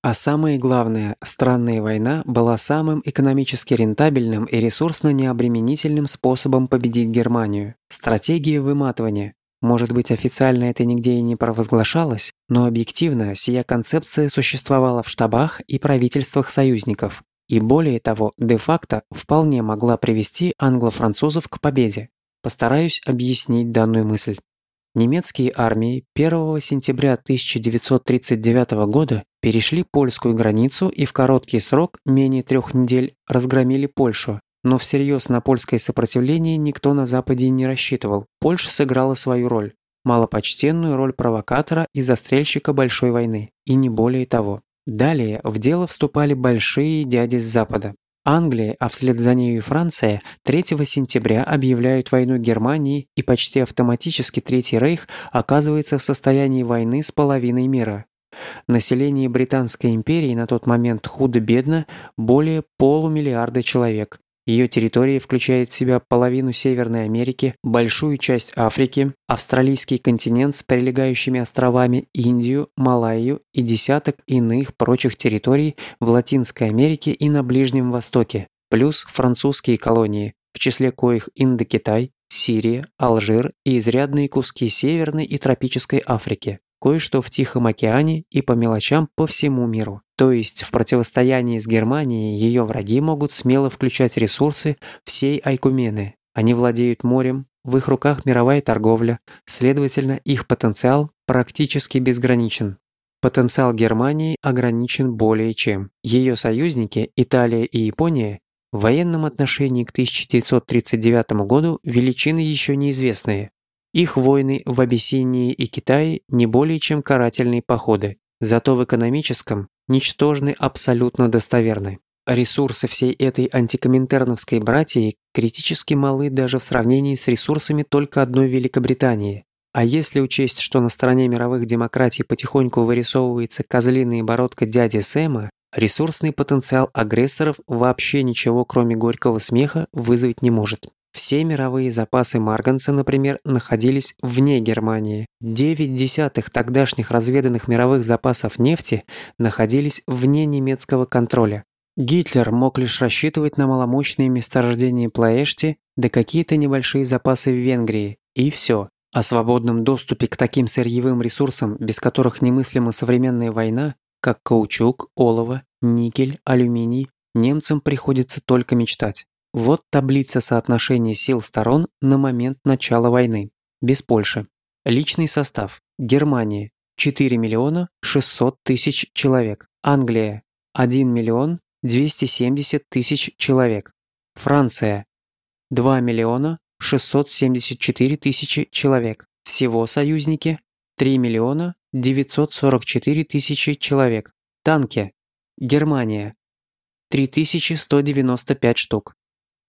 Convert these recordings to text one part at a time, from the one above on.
А самое главное, странная война была самым экономически рентабельным и ресурсно необременительным способом победить Германию. Стратегия выматывания. Может быть, официально это нигде и не провозглашалось, но объективно сия концепция существовала в штабах и правительствах союзников. И более того, де-факто вполне могла привести англо-французов к победе. Постараюсь объяснить данную мысль. Немецкие армии 1 сентября 1939 года перешли польскую границу и в короткий срок, менее трех недель, разгромили Польшу. Но всерьез на польское сопротивление никто на Западе не рассчитывал. Польша сыграла свою роль. Малопочтенную роль провокатора и застрельщика большой войны. И не более того. Далее в дело вступали большие дяди с Запада. Англия, а вслед за нею и Франция 3 сентября объявляют войну Германии и почти автоматически Третий Рейх оказывается в состоянии войны с половиной мира. Население Британской империи на тот момент худо-бедно более полумиллиарда человек, ее территория включает в себя половину Северной Америки, большую часть Африки, австралийский континент с прилегающими островами, Индию, Малайю и десяток иных прочих территорий в Латинской Америке и на Ближнем Востоке, плюс французские колонии, в числе коих Индокитай, Сирия, Алжир и изрядные куски Северной и тропической Африки кое-что в Тихом океане и по мелочам по всему миру. То есть в противостоянии с Германией ее враги могут смело включать ресурсы всей Айкумены. Они владеют морем, в их руках мировая торговля, следовательно, их потенциал практически безграничен. Потенциал Германии ограничен более чем. Ее союзники, Италия и Япония, в военном отношении к 1939 году величины еще неизвестные, их войны в Абиссинии и Китае не более чем карательные походы, зато в экономическом ничтожны абсолютно достоверны. Ресурсы всей этой антикоминтерновской братьи критически малы даже в сравнении с ресурсами только одной Великобритании. А если учесть, что на стороне мировых демократий потихоньку вырисовывается козлиная бородка дяди Сэма, ресурсный потенциал агрессоров вообще ничего кроме горького смеха вызвать не может. Все мировые запасы марганца, например, находились вне Германии. Девять десятых тогдашних разведанных мировых запасов нефти находились вне немецкого контроля. Гитлер мог лишь рассчитывать на маломощные месторождения Плаэшти да какие-то небольшие запасы в Венгрии. И все. О свободном доступе к таким сырьевым ресурсам, без которых немыслима современная война, как каучук, олово, никель, алюминий, немцам приходится только мечтать. Вот таблица соотношения сил сторон на момент начала войны. Без Польши. Личный состав. Германия – 4 миллиона 600 тысяч человек. Англия – 1 миллион 270 тысяч человек. Франция – 2 миллиона 674 тысячи человек. Всего союзники – 3 миллиона 944 тысячи человек. Танки. Германия – 3195 штук.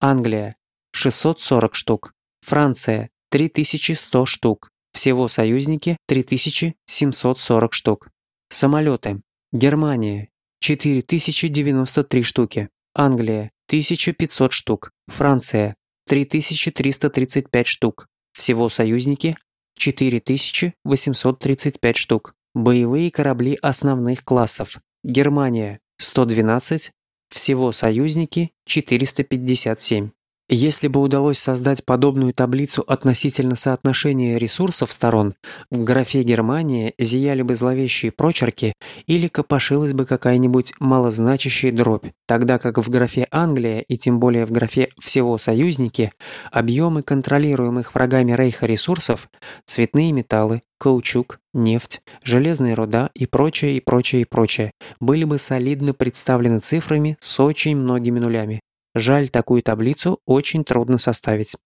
Англия – 640 штук. Франция – 3100 штук. Всего союзники – 3740 штук. Самолеты. Германия – 4093 штуки. Англия – 1500 штук. Франция – 3335 штук. Всего союзники – 4835 штук. Боевые корабли основных классов. Германия – 112, всего союзники 457. Если бы удалось создать подобную таблицу относительно соотношения ресурсов сторон, в графе Германия зияли бы зловещие прочерки или копошилась бы какая-нибудь малозначащая дробь, тогда как в графе Англия и тем более в графе «Всего союзники» объемы контролируемых врагами Рейха ресурсов – цветные металлы, каучук, нефть, железная руда и прочее, и прочее, и прочее – были бы солидно представлены цифрами с очень многими нулями. Жаль, такую таблицу очень трудно составить.